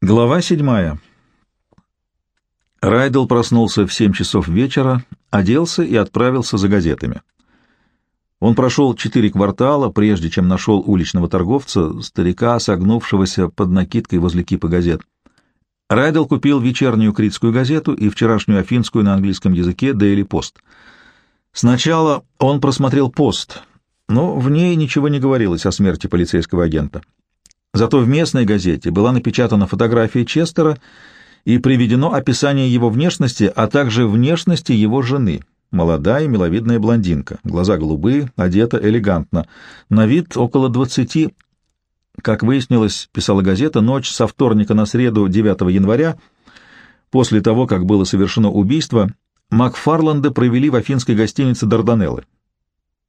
Глава седьмая. Райдел проснулся в семь часов вечера, оделся и отправился за газетами. Он прошел четыре квартала, прежде чем нашел уличного торговца, старика, согнувшегося под накидкой возле кипа газет. Райдел купил вечернюю критскую газету и вчерашнюю афинскую на английском языке «Дейли Пост». Сначала он просмотрел пост, но в ней ничего не говорилось о смерти полицейского агента. Зато в местной газете была напечатана фотография Честера и приведено описание его внешности, а также внешности его жены. Молодая миловидная блондинка, глаза голубые, одета элегантно, на вид около двадцати. Как выяснилось, писала газета, ночь со вторника на среду 9 января, после того, как было совершено убийство, Макфарланда провели в афинской гостинице Дарданеллы.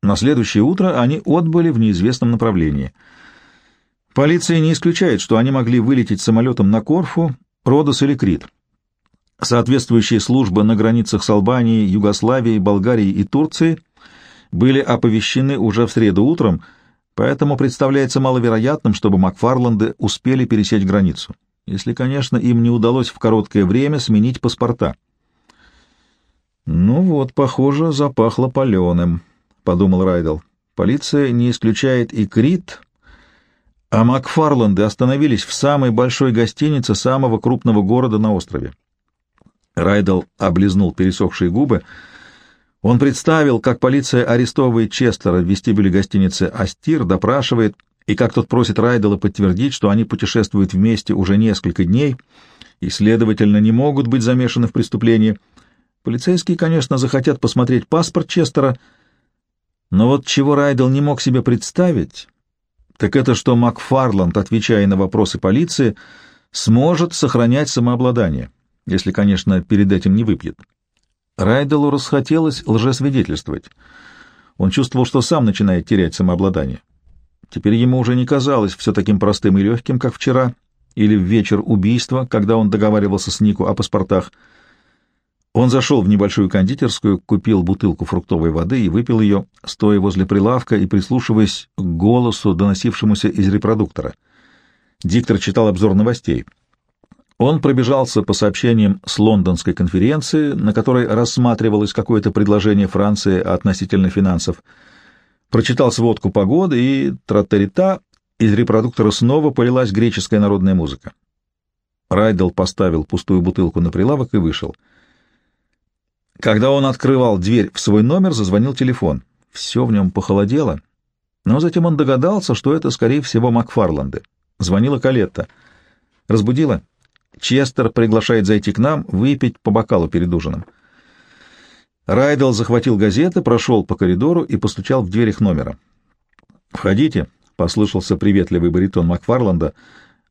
На следующее утро они отбыли в неизвестном направлении — Полиция не исключает, что они могли вылететь самолетом на Корфу, Родос или Крит. Соответствующие службы на границах с Албанией, Югославией, Болгарией и Турцией были оповещены уже в среду утром, поэтому представляется маловероятным, чтобы Макфарланды успели пересечь границу, если, конечно, им не удалось в короткое время сменить паспорта. «Ну вот, похоже, запахло паленым», — подумал Райдел. «Полиция не исключает и Крит, а Макфарланды остановились в самой большой гостинице самого крупного города на острове. Райдел облизнул пересохшие губы. Он представил, как полиция арестовывает Честера в вестибюле гостиницы «Астир», допрашивает, и как тот просит Райдела подтвердить, что они путешествуют вместе уже несколько дней и, следовательно, не могут быть замешаны в преступлении. Полицейские, конечно, захотят посмотреть паспорт Честера, но вот чего Райдел не мог себе представить так это что Макфарланд, отвечая на вопросы полиции, сможет сохранять самообладание, если, конечно, перед этим не выпьет. Райделу расхотелось лжесвидетельствовать. Он чувствовал, что сам начинает терять самообладание. Теперь ему уже не казалось все таким простым и легким, как вчера, или в вечер убийства, когда он договаривался с Нику о паспортах — он зашел в небольшую кондитерскую, купил бутылку фруктовой воды и выпил ее, стоя возле прилавка и прислушиваясь к голосу, доносившемуся из репродуктора. Диктор читал обзор новостей. Он пробежался по сообщениям с лондонской конференции, на которой рассматривалось какое-то предложение Франции относительно финансов, прочитал сводку погоды и тратерита, из репродуктора снова полилась греческая народная музыка. Райдел поставил пустую бутылку на прилавок и вышел — когда он открывал дверь в свой номер, зазвонил телефон. Все в нем похолодело, но затем он догадался, что это, скорее всего, Макфарланды. Звонила Калетта. Разбудила. Честер приглашает зайти к нам, выпить по бокалу перед ужином. Райдел захватил газеты, прошел по коридору и постучал в дверь их номера. «Входите», — послышался приветливый баритон Макфарланда,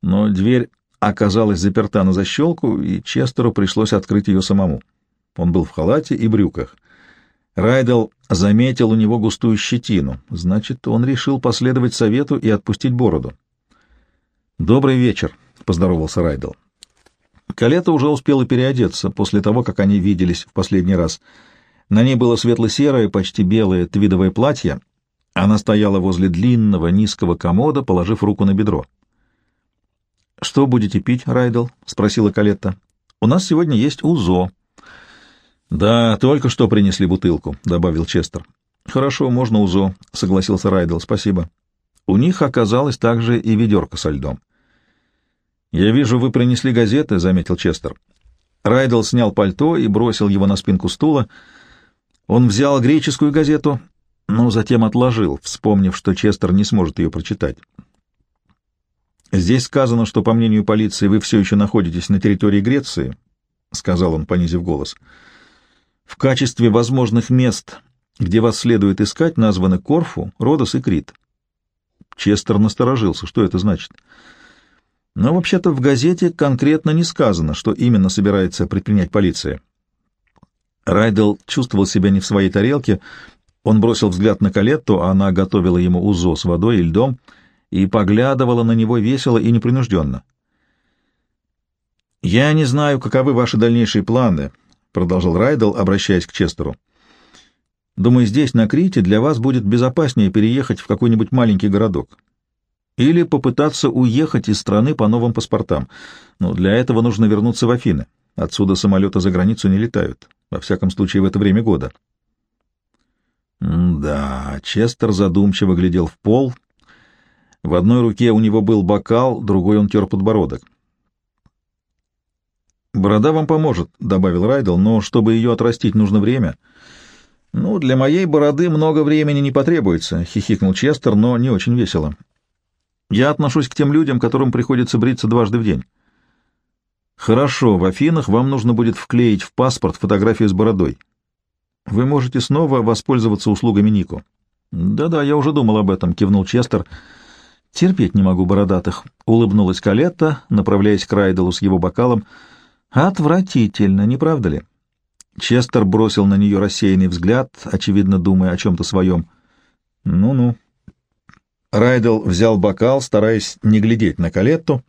но дверь оказалась заперта на защелку, и Честеру пришлось открыть ее самому. Он был в халате и брюках. Райдел заметил у него густую щетину. Значит, он решил последовать совету и отпустить бороду. «Добрый вечер», — поздоровался Райдел. Калета уже успела переодеться после того, как они виделись в последний раз. На ней было светло-серое, почти белое твидовое платье. Она стояла возле длинного низкого комода, положив руку на бедро. «Что будете пить, Райдел?» — спросила Калетта. «У нас сегодня есть УЗО», «Да, только что принесли бутылку», — добавил Честер. «Хорошо, можно УЗО», — согласился Райдел. «Спасибо». У них оказалось также и ведерко со льдом. «Я вижу, вы принесли газеты», — заметил Честер. Райдел снял пальто и бросил его на спинку стула. Он взял греческую газету, но затем отложил, вспомнив, что Честер не сможет ее прочитать. «Здесь сказано, что, по мнению полиции, вы все еще находитесь на территории Греции», — сказал он, понизив голос. «Голос». В качестве возможных мест, где вас следует искать, названы Корфу, Родос и Крит. Честер насторожился. Что это значит? Но вообще-то в газете конкретно не сказано, что именно собирается предпринять полиция. Райдел чувствовал себя не в своей тарелке. Он бросил взгляд на Калетту, а она готовила ему узо с водой и льдом и поглядывала на него весело и непринужденно. «Я не знаю, каковы ваши дальнейшие планы», — продолжал Райдел, обращаясь к Честеру. «Думаю, здесь, на Крите, для вас будет безопаснее переехать в какой-нибудь маленький городок. или попытаться уехать из страны по новым паспортам. Но для этого нужно вернуться в Афины. Отсюда самолеты за границу не летают, во всяком случае в это время года. да, Честер задумчиво глядел в пол. В одной руке у него был бокал, другой он тер подбородок. «Борода вам поможет», — добавил Райдел, — «но чтобы ее отрастить, нужно время». «Ну, для моей бороды много времени не потребуется», — хихикнул Честер, но не очень весело. «Я отношусь к тем людям, которым приходится бриться дважды в день». «Хорошо, в Афинах вам нужно будет вклеить в паспорт фотографию с бородой. Вы можете снова воспользоваться услугами Нико». «Да-да, я уже думал об этом», — кивнул Честер. «Терпеть не могу бородатых», — улыбнулась Калетта, направляясь к Райделу с его бокалом. «Отвратительно, не правда ли?» Честер бросил на нее рассеянный взгляд, очевидно думая о чем-то своем. «Ну-ну». Райдел взял бокал, стараясь не глядеть на Калетту,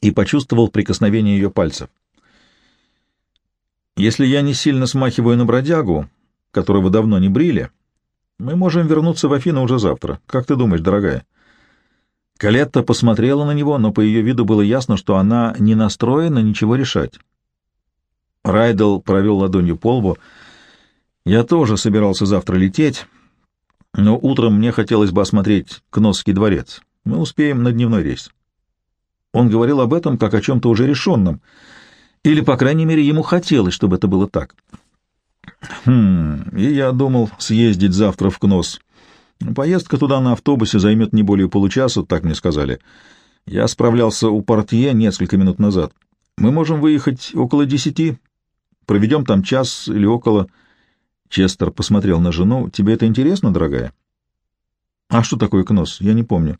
и почувствовал прикосновение ее пальцев. «Если я не сильно смахиваю на бродягу, которого давно не брили, мы можем вернуться в Афину уже завтра. Как ты думаешь, дорогая?» Калетта посмотрела на него, но по ее виду было ясно, что она не настроена ничего решать. Райдел провел ладонью по лбу. «Я тоже собирался завтра лететь, но утром мне хотелось бы осмотреть Кносский дворец. Мы успеем на дневной рейс». Он говорил об этом как о чем-то уже решенном, или, по крайней мере, ему хотелось, чтобы это было так. «Хм, и я думал съездить завтра в Кнос. Поездка туда на автобусе займет не более получаса, так мне сказали. Я справлялся у портье несколько минут назад. Мы можем выехать около десяти, Проведем там час или около. Честер посмотрел на жену. Тебе это интересно, дорогая? А что такое Кнос? Я не помню.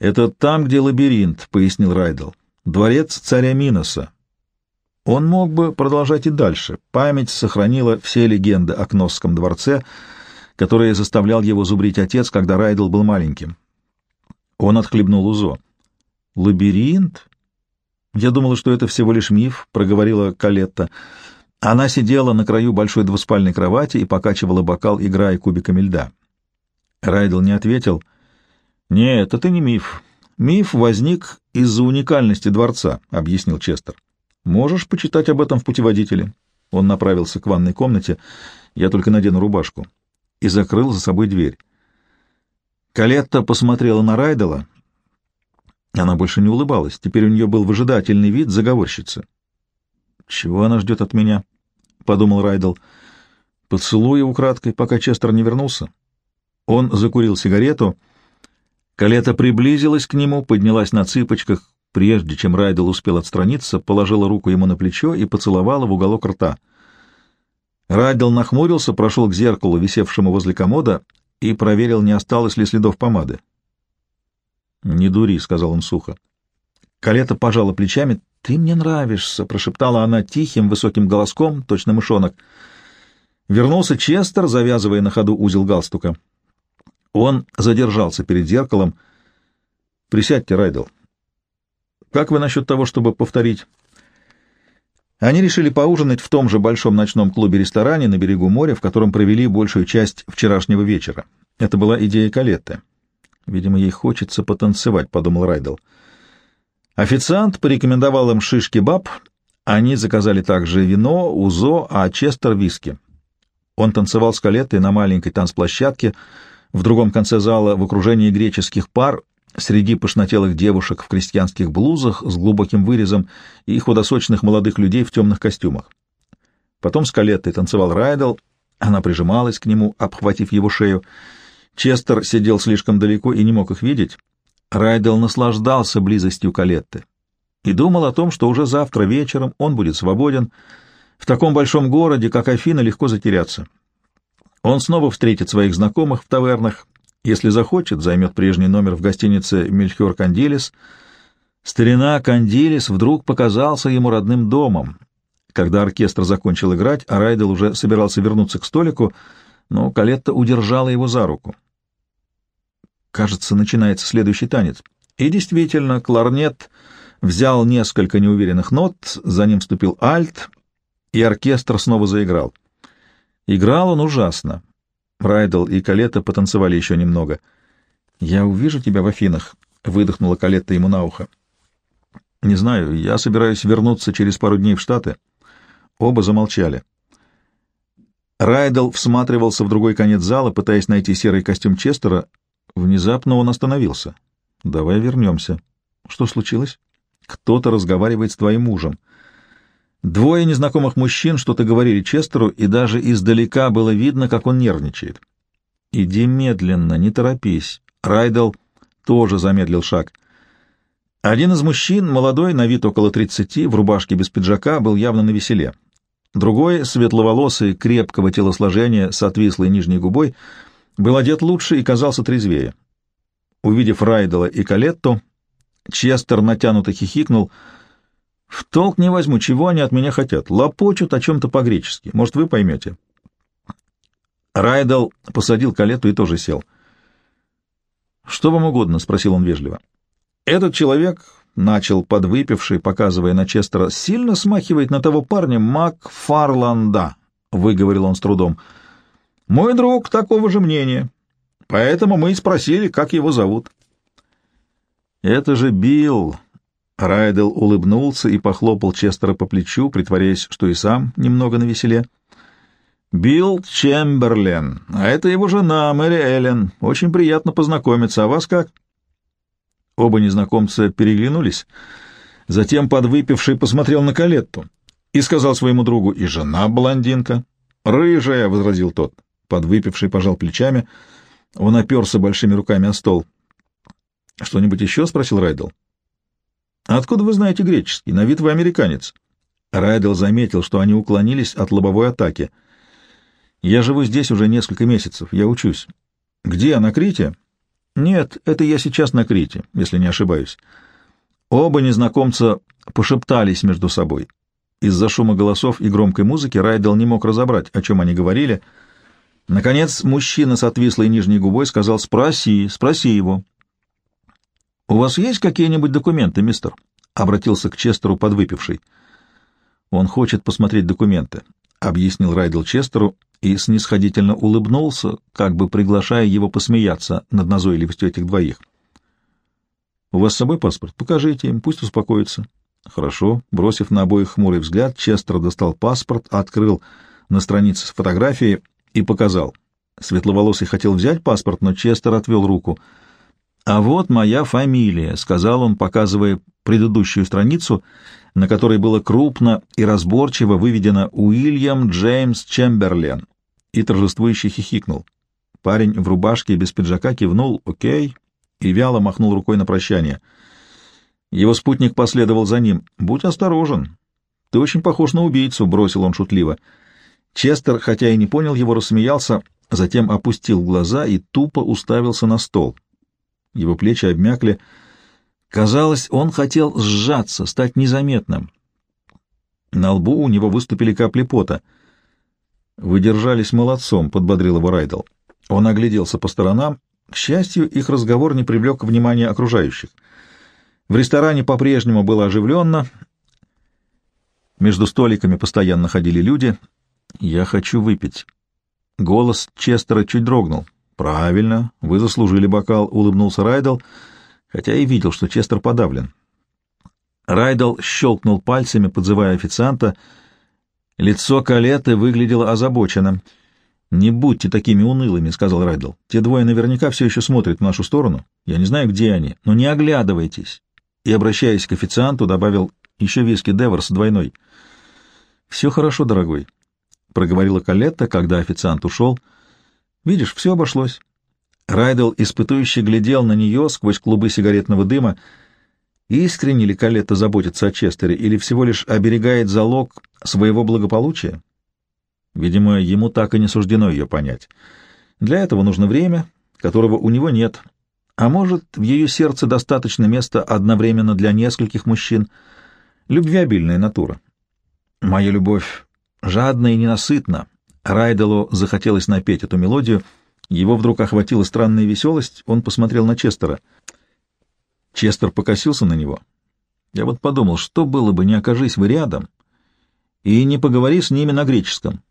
Это там, где лабиринт, пояснил Райдел. Дворец царя Миноса. Он мог бы продолжать и дальше. Память сохранила все легенды о Кносском дворце, которые заставлял его зубрить отец, когда Райдел был маленьким. Он отхлебнул Узо. «Лабиринт?» «Я думала, что это всего лишь миф», — проговорила Калетта. Она сидела на краю большой двуспальной кровати и покачивала бокал, играя кубиками льда. Райдел не ответил. «Нет, это не миф. Миф возник из-за уникальности дворца», — объяснил Честер. «Можешь почитать об этом в путеводителе». Он направился к ванной комнате. «Я только надену рубашку». И закрыл за собой дверь. Калетта посмотрела на Райдела — она больше не улыбалась. Теперь у нее был выжидательный вид заговорщицы. «Чего она ждет от меня?» — подумал Райдл. «Поцелуя украдкой, пока Честер не вернулся». Он закурил сигарету. Калета приблизилась к нему, поднялась на цыпочках, прежде чем Райдл успел отстраниться, положила руку ему на плечо и поцеловала в уголок рта. Райдл нахмурился, прошел к зеркалу, висевшему возле комода, и проверил, не осталось ли следов помады. «Не дури», — сказал он сухо. Калета пожала плечами. «Ты мне нравишься», — прошептала она тихим, высоким голоском, точно мышонок. Вернулся Честер, завязывая на ходу узел галстука. Он задержался перед зеркалом. «Присядьте, Райдел. Как вы насчет того, чтобы повторить?» Они решили поужинать в том же большом ночном клубе-ресторане на берегу моря, в котором провели большую часть вчерашнего вечера. Это была идея Калетты. Видимо, ей хочется потанцевать, — подумал Райдел. Официант порекомендовал им шишки-баб. Они заказали также вино, узо, а Честер — виски. Он танцевал с Калеттой на маленькой танцплощадке в другом конце зала в окружении греческих пар среди пышнотелых девушек в крестьянских блузах с глубоким вырезом и худосочных молодых людей в темных костюмах. Потом с Калеттой танцевал Райдел, она прижималась к нему, обхватив его шею, — Честер сидел слишком далеко и не мог их видеть. Райдел наслаждался близостью Калетты и думал о том, что уже завтра вечером он будет свободен. В таком большом городе, как Афина, легко затеряться. Он снова встретит своих знакомых в тавернах, если захочет, займет прежний номер в гостинице «Мельхиор Кандилис». Старина Кандилис вдруг показался ему родным домом. Когда оркестр закончил играть, а Райдел уже собирался вернуться к столику, но Калетта удержала его за руку. Кажется, начинается следующий танец. И действительно, кларнет взял несколько неуверенных нот, за ним вступил альт, и оркестр снова заиграл. Играл он ужасно. Райдл и Калета потанцевали еще немного. «Я увижу тебя в Афинах», — выдохнула Калетта ему на ухо. «Не знаю, я собираюсь вернуться через пару дней в Штаты». Оба замолчали. Райдел всматривался в другой конец зала, пытаясь найти серый костюм Честера. Внезапно он остановился. «Давай вернемся». «Что случилось?» «Кто-то разговаривает с твоим мужем». Двое незнакомых мужчин что-то говорили Честеру, и даже издалека было видно, как он нервничает. «Иди медленно, не торопись». Райдел тоже замедлил шаг. Один из мужчин, молодой, на вид около тридцати, в рубашке без пиджака, был явно на веселе. Другой, светловолосый, крепкого телосложения, с отвислой нижней губой, был одет лучше и казался трезвее. Увидев Райдела и Калетту, Честер натянуто хихикнул. «В толк не возьму, чего они от меня хотят. Лопочут о чем-то по-гречески. Может, вы поймете». Райдел посадил Калетту и тоже сел. «Что вам угодно?» — спросил он вежливо. Этот человек, — начал подвыпивший, показывая на Честера, — сильно смахивает на того парня Макфарланда, — выговорил он с трудом. Мой друг такого же мнения, поэтому мы и спросили, как его зовут. Это же Билл. Райдел улыбнулся и похлопал Честера по плечу, притворяясь, что и сам немного навеселе. Билл Чемберлен, а это его жена Мэри Эллен. Очень приятно познакомиться. А вас как? — Оба незнакомца переглянулись. Затем подвыпивший посмотрел на Калетту и сказал своему другу, «И жена блондинка». «Рыжая», — возразил тот. Подвыпивший пожал плечами. Он оперся большими руками о стол. «Что-нибудь еще?» — спросил Райдел. «Откуда вы знаете греческий? На вид вы американец». Райдел заметил, что они уклонились от лобовой атаки. «Я живу здесь уже несколько месяцев. Я учусь». «Где? На Крите?» Нет, это я сейчас на Крите, если не ошибаюсь. Оба незнакомца пошептались между собой. Из-за шума голосов и громкой музыки Райдел не мог разобрать, о чем они говорили. Наконец, мужчина с отвислой нижней губой сказал «Спроси, спроси его». «У вас есть какие-нибудь документы, мистер?» — обратился к Честеру подвыпивший. «Он хочет посмотреть документы», — объяснил Райдел Честеру и снисходительно улыбнулся, как бы приглашая его посмеяться над назойливостью этих двоих. «У вас с собой паспорт? Покажите им, пусть успокоятся». «Хорошо». Бросив на обоих хмурый взгляд, Честер достал паспорт, открыл на странице с фотографией и показал. Светловолосый хотел взять паспорт, но Честер отвел руку. «А вот моя фамилия», — сказал он, показывая предыдущую страницу, на которой было крупно и разборчиво выведено «Уильям Джеймс Чемберлен» и торжествующе хихикнул. Парень в рубашке без пиджака кивнул «Окей» и вяло махнул рукой на прощание. Его спутник последовал за ним. «Будь осторожен. Ты очень похож на убийцу», — бросил он шутливо. Честер, хотя и не понял его, рассмеялся, затем опустил глаза и тупо уставился на стол. Его плечи обмякли. Казалось, он хотел сжаться, стать незаметным. На лбу у него выступили капли пота — «Вы держались молодцом», — подбодрил его Райдл. Он огляделся по сторонам. К счастью, их разговор не привлек внимания окружающих. В ресторане по-прежнему было оживленно. Между столиками постоянно ходили люди. «Я хочу выпить». Голос Честера чуть дрогнул. «Правильно, вы заслужили бокал», — улыбнулся Райдл, хотя и видел, что Честер подавлен. Райдл щелкнул пальцами, подзывая официанта — Лицо Калеты выглядело озабоченным. «Не будьте такими унылыми», — сказал Райдл. «Те двое наверняка все еще смотрят в нашу сторону. Я не знаю, где они, но не оглядывайтесь». И, обращаясь к официанту, добавил еще виски Деверс двойной. «Все хорошо, дорогой», — проговорила Калетта, когда официант ушел. «Видишь, все обошлось». Райдл испытующе глядел на нее сквозь клубы сигаретного дыма, — Искренне ли Калетта заботится о Честере или всего лишь оберегает залог своего благополучия? Видимо, ему так и не суждено ее понять. Для этого нужно время, которого у него нет. А может, в ее сердце достаточно места одновременно для нескольких мужчин. Любвеобильная натура. Моя любовь жадна и ненасытна. Райделу захотелось напеть эту мелодию. Его вдруг охватила странная веселость. Он посмотрел на Честера — Честер покосился на него. Я вот подумал, что было бы, не окажись вы рядом, и не поговори с ними на греческом.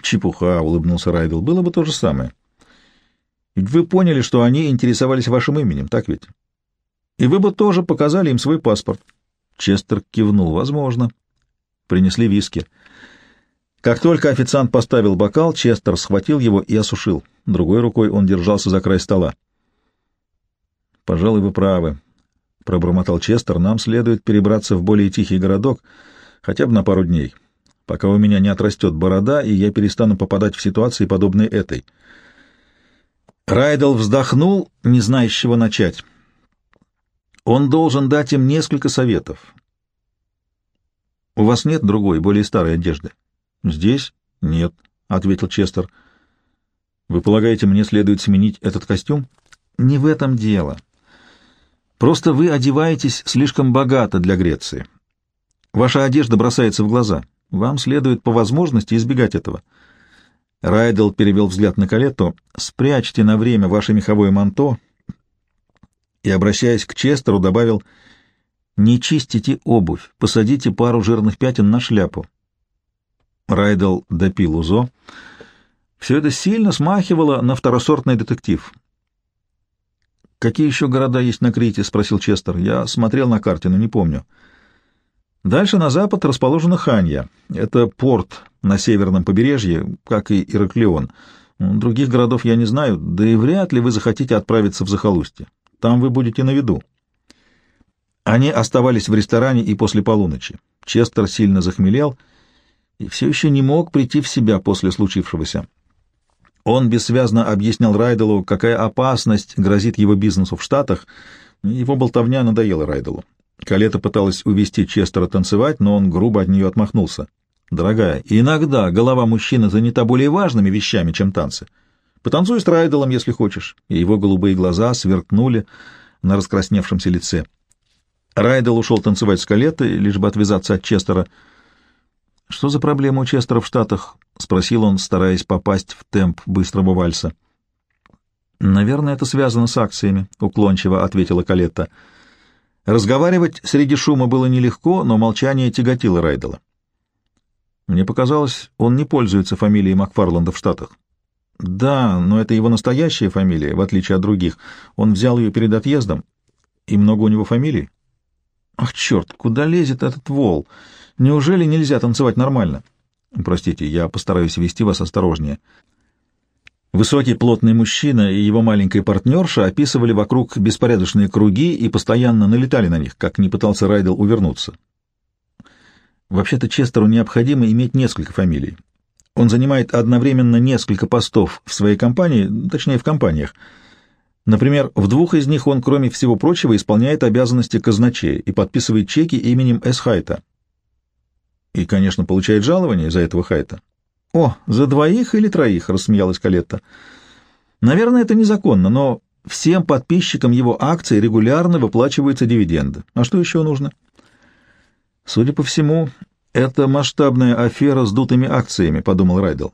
Чепуха, — улыбнулся Райдел, — было бы то же самое. Ведь вы поняли, что они интересовались вашим именем, так ведь? И вы бы тоже показали им свой паспорт. Честер кивнул. Возможно. Принесли виски. Как только официант поставил бокал, Честер схватил его и осушил. Другой рукой он держался за край стола. «Пожалуй, вы правы», — пробормотал Честер. «Нам следует перебраться в более тихий городок хотя бы на пару дней, пока у меня не отрастет борода, и я перестану попадать в ситуации, подобные этой». Райдел вздохнул, не зная, с чего начать. Он должен дать им несколько советов. «У вас нет другой, более старой одежды?» «Здесь? Нет», — ответил Честер. «Вы полагаете, мне следует сменить этот костюм?» «Не в этом дело. Просто вы одеваетесь слишком богато для Греции. Ваша одежда бросается в глаза. Вам следует по возможности избегать этого». Райдел перевел взгляд на Калетту. «Спрячьте на время ваше меховое манто». И, обращаясь к Честеру, добавил «Не чистите обувь, посадите пару жирных пятен на шляпу». Райдел допил УЗО. Все это сильно смахивало на второсортный детектив. «Какие еще города есть на Крите?» — спросил Честер. «Я смотрел на карте, но не помню». Дальше на запад расположена Ханья. Это порт на северном побережье, как и Ираклион. Других городов я не знаю, да и вряд ли вы захотите отправиться в захолустье. Там вы будете на виду. Они оставались в ресторане и после полуночи. Честер сильно захмелел и все еще не мог прийти в себя после случившегося. Он бессвязно объяснял Райделу, какая опасность грозит его бизнесу в Штатах. Его болтовня надоела Райделу. Калета пыталась увести Честера танцевать, но он грубо от нее отмахнулся. «Дорогая, иногда голова мужчины занята более важными вещами, чем танцы. Потанцуй с Райделом, если хочешь». И его голубые глаза сверкнули на раскрасневшемся лице. Райдел ушел танцевать с Калетой, лишь бы отвязаться от Честера. «Что за проблема у Честера в Штатах?» — спросил он, стараясь попасть в темп быстрого вальса. «Наверное, это связано с акциями», — уклончиво ответила Калетта. Разговаривать среди шума было нелегко, но молчание тяготило Райдела. Мне показалось, он не пользуется фамилией Макфарланда в Штатах. Да, но это его настоящая фамилия, в отличие от других. Он взял ее перед отъездом. И много у него фамилий? Ах, черт, куда лезет этот вол? Неужели нельзя танцевать нормально? Простите, я постараюсь вести вас осторожнее. Высокий плотный мужчина и его маленькая партнерша описывали вокруг беспорядочные круги и постоянно налетали на них, как не пытался Райдел увернуться. Вообще-то Честеру необходимо иметь несколько фамилий. Он занимает одновременно несколько постов в своей компании, точнее в компаниях. Например, в двух из них он, кроме всего прочего, исполняет обязанности казначея и подписывает чеки именем С. И, конечно, получает жалование за этого Хайта. «О, за двоих или троих?» — рассмеялась Калетта. «Наверное, это незаконно, но всем подписчикам его акций регулярно выплачиваются дивиденды. А что еще нужно?» «Судя по всему, это масштабная афера с дутыми акциями», — подумал Райдел.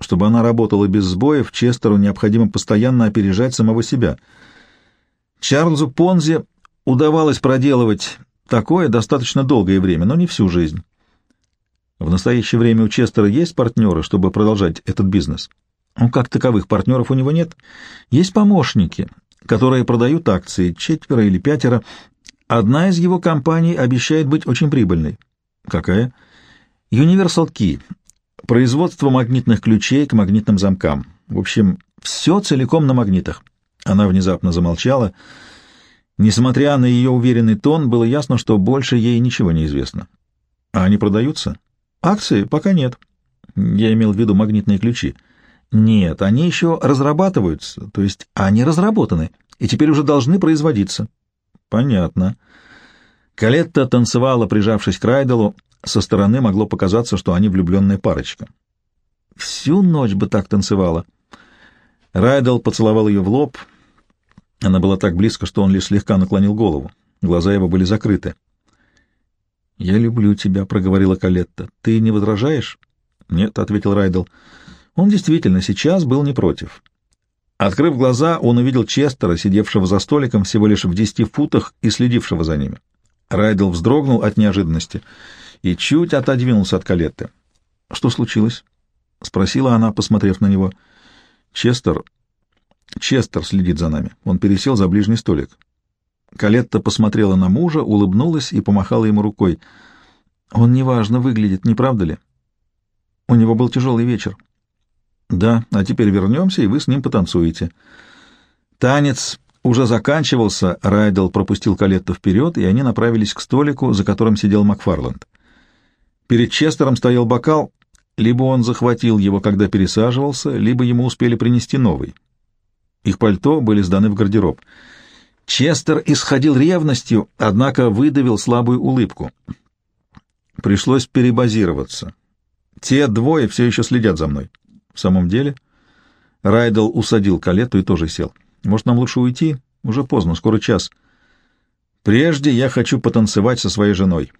«Чтобы она работала без сбоев, Честеру необходимо постоянно опережать самого себя. Чарльзу Понзи удавалось проделывать такое достаточно долгое время, но не всю жизнь». В настоящее время у Честера есть партнеры, чтобы продолжать этот бизнес? Ну, как таковых партнеров у него нет. Есть помощники, которые продают акции, четверо или пятеро. Одна из его компаний обещает быть очень прибыльной. Какая? Universal Key. Производство магнитных ключей к магнитным замкам. В общем, все целиком на магнитах. Она внезапно замолчала. Несмотря на ее уверенный тон, было ясно, что больше ей ничего не известно. А они продаются? Акции пока нет. Я имел в виду магнитные ключи. Нет, они еще разрабатываются, то есть они разработаны, и теперь уже должны производиться. Понятно. Калетта танцевала, прижавшись к Райделу. Со стороны могло показаться, что они влюбленная парочка. Всю ночь бы так танцевала. Райдел поцеловал ее в лоб. Она была так близко, что он лишь слегка наклонил голову. Глаза его были закрыты. «Я люблю тебя», — проговорила Калетта. «Ты не возражаешь?» «Нет», — ответил Райдел. Он действительно сейчас был не против. Открыв глаза, он увидел Честера, сидевшего за столиком всего лишь в десяти футах и следившего за ними. Райдел вздрогнул от неожиданности и чуть отодвинулся от Калетты. «Что случилось?» — спросила она, посмотрев на него. «Честер, Честер следит за нами. Он пересел за ближний столик. Калетта посмотрела на мужа, улыбнулась и помахала ему рукой. Он неважно выглядит, не правда ли? У него был тяжелый вечер. Да, а теперь вернемся, и вы с ним потанцуете. Танец уже заканчивался, Райдел пропустил Калетту вперед, и они направились к столику, за которым сидел Макфарланд. Перед Честером стоял бокал, либо он захватил его, когда пересаживался, либо ему успели принести новый. Их пальто были сданы в гардероб. Честер исходил ревностью, однако выдавил слабую улыбку. Пришлось перебазироваться. Те двое все еще следят за мной. В самом деле, Райдел усадил Калету и тоже сел. Может, нам лучше уйти? Уже поздно, скоро час. Прежде я хочу потанцевать со своей женой.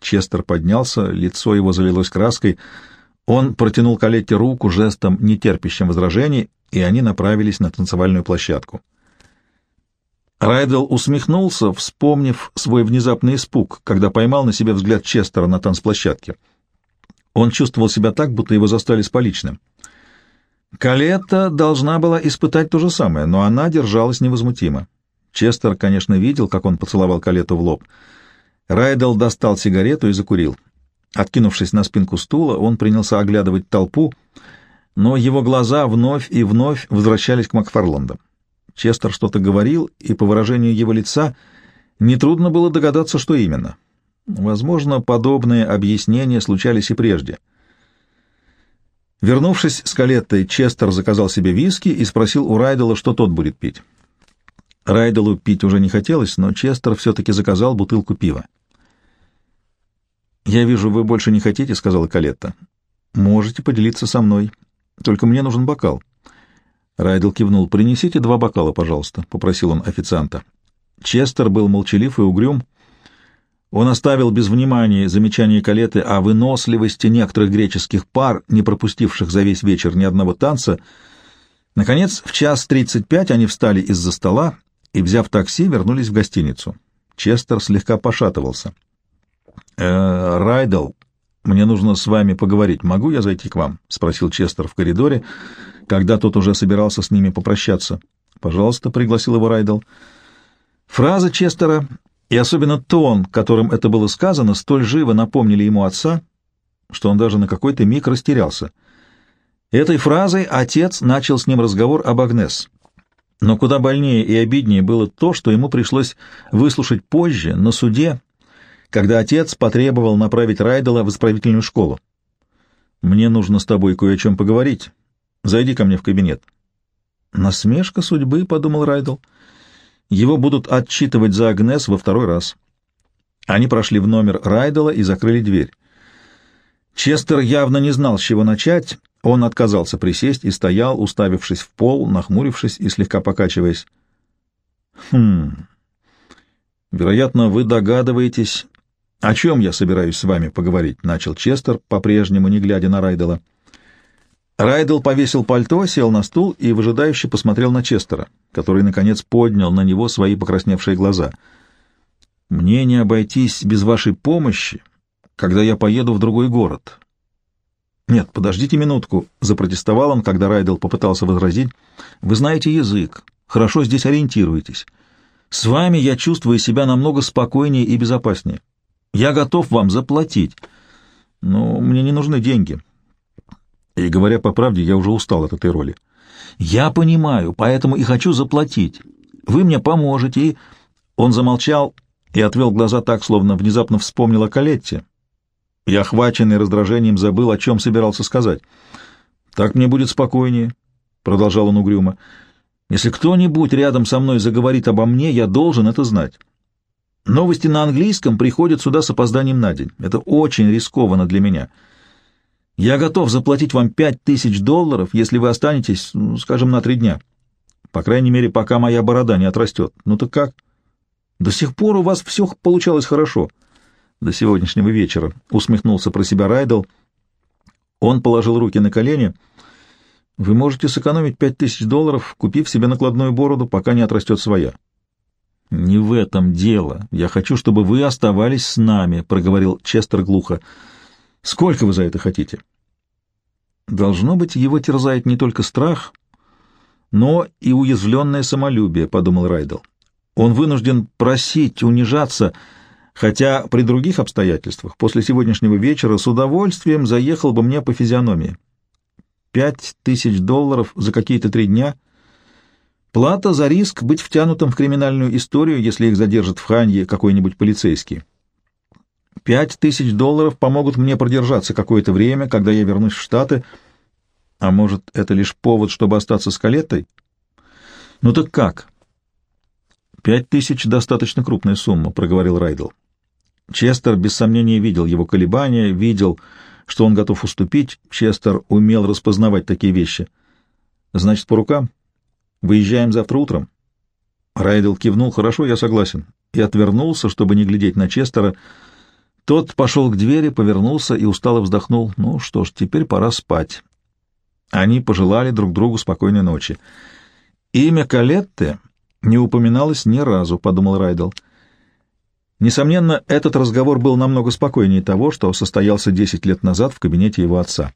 Честер поднялся, лицо его залилось краской. Он протянул Калетте руку жестом, нетерпящим возражений, и они направились на танцевальную площадку. Райдел усмехнулся, вспомнив свой внезапный испуг, когда поймал на себе взгляд Честера на танцплощадке. Он чувствовал себя так, будто его застали с поличным. Калетта должна была испытать то же самое, но она держалась невозмутимо. Честер, конечно, видел, как он поцеловал Калетту в лоб. Райдел достал сигарету и закурил. Откинувшись на спинку стула, он принялся оглядывать толпу, но его глаза вновь и вновь возвращались к Макфарланду. Честер что-то говорил, и по выражению его лица нетрудно было догадаться, что именно. Возможно, подобные объяснения случались и прежде. Вернувшись с Калеттой, Честер заказал себе виски и спросил у Райдела, что тот будет пить. Райделу пить уже не хотелось, но Честер все-таки заказал бутылку пива. «Я вижу, вы больше не хотите», — сказала Калетта. «Можете поделиться со мной. Только мне нужен бокал». Райдел кивнул. «Принесите два бокала, пожалуйста», — попросил он официанта. Честер был молчалив и угрюм. Он оставил без внимания замечание Калеты о выносливости некоторых греческих пар, не пропустивших за весь вечер ни одного танца. Наконец, в час тридцать пять они встали из-за стола и, взяв такси, вернулись в гостиницу. Честер слегка пошатывался. «Э, «Райдел, мне нужно с вами поговорить. Могу я зайти к вам?» — спросил Честер в коридоре, когда тот уже собирался с ними попрощаться. «Пожалуйста», — пригласил его Райдел. Фраза Честера и особенно тон, которым это было сказано, столь живо напомнили ему отца, что он даже на какой-то миг растерялся. Этой фразой отец начал с ним разговор об Агнес. Но куда больнее и обиднее было то, что ему пришлось выслушать позже, на суде, когда отец потребовал направить Райдела в исправительную школу. «Мне нужно с тобой кое о чем поговорить. Зайди ко мне в кабинет». «Насмешка судьбы», — подумал Райдел. Его будут отчитывать за Агнес во второй раз. Они прошли в номер Райдела и закрыли дверь. Честер явно не знал, с чего начать. Он отказался присесть и стоял, уставившись в пол, нахмурившись и слегка покачиваясь. «Хм... Вероятно, вы догадываетесь, о чем я собираюсь с вами поговорить», — начал Честер, по-прежнему не глядя на Райдела. Райдел повесил пальто, сел на стул и выжидающе посмотрел на Честера, который, наконец, поднял на него свои покрасневшие глаза. «Мне не обойтись без вашей помощи, когда я поеду в другой город». «Нет, подождите минутку», — запротестовал он, когда Райдел попытался возразить. «Вы знаете язык, хорошо здесь ориентируетесь. С вами я чувствую себя намного спокойнее и безопаснее. Я готов вам заплатить, но мне не нужны деньги». И, говоря по правде, я уже устал от этой роли. «Я понимаю, поэтому и хочу заплатить. Вы мне поможете, и...» Он замолчал и отвел глаза так, словно внезапно вспомнил о Калетте. Я, охваченный раздражением, забыл, о чем собирался сказать. «Так мне будет спокойнее», — продолжал он угрюмо. «Если кто-нибудь рядом со мной заговорит обо мне, я должен это знать. Новости на английском приходят сюда с опозданием на день. Это очень рискованно для меня». Я готов заплатить вам пять тысяч долларов, если вы останетесь, ну, скажем, на три дня. По крайней мере, пока моя борода не отрастет. Ну так как? До сих пор у вас все получалось хорошо. До сегодняшнего вечера, — усмехнулся про себя Райдл. Он положил руки на колени. Вы можете сэкономить пять тысяч долларов, купив себе накладную бороду, пока не отрастет своя. — Не в этом дело. Я хочу, чтобы вы оставались с нами, — проговорил Честер глухо. Сколько вы за это хотите? Должно быть, его терзает не только страх, но и уязвленное самолюбие, — подумал Райдел. Он вынужден просить, унижаться, хотя при других обстоятельствах после сегодняшнего вечера с удовольствием заехал бы мне по физиономии. Пять тысяч долларов за какие-то три дня — Плата за риск быть втянутым в криминальную историю, если их задержит в Ханье какой-нибудь полицейский. Пять тысяч долларов помогут мне продержаться какое-то время, когда я вернусь в Штаты. А может, это лишь повод, чтобы остаться с Калеттой? Ну так как? Пять тысяч — достаточно крупная сумма, — проговорил Райдл. Честер без сомнения видел его колебания, видел, что он готов уступить. Честер умел распознавать такие вещи. Значит, по рукам? Выезжаем завтра утром. Райдл кивнул. Хорошо, я согласен. И отвернулся, чтобы не глядеть на Честера. Тот пошел к двери, повернулся и устало вздохнул. Ну что ж, теперь пора спать. Они пожелали друг другу спокойной ночи. Имя Калетты не упоминалось ни разу, — подумал Райдл. Несомненно, этот разговор был намного спокойнее того, что состоялся десять лет назад в кабинете его отца.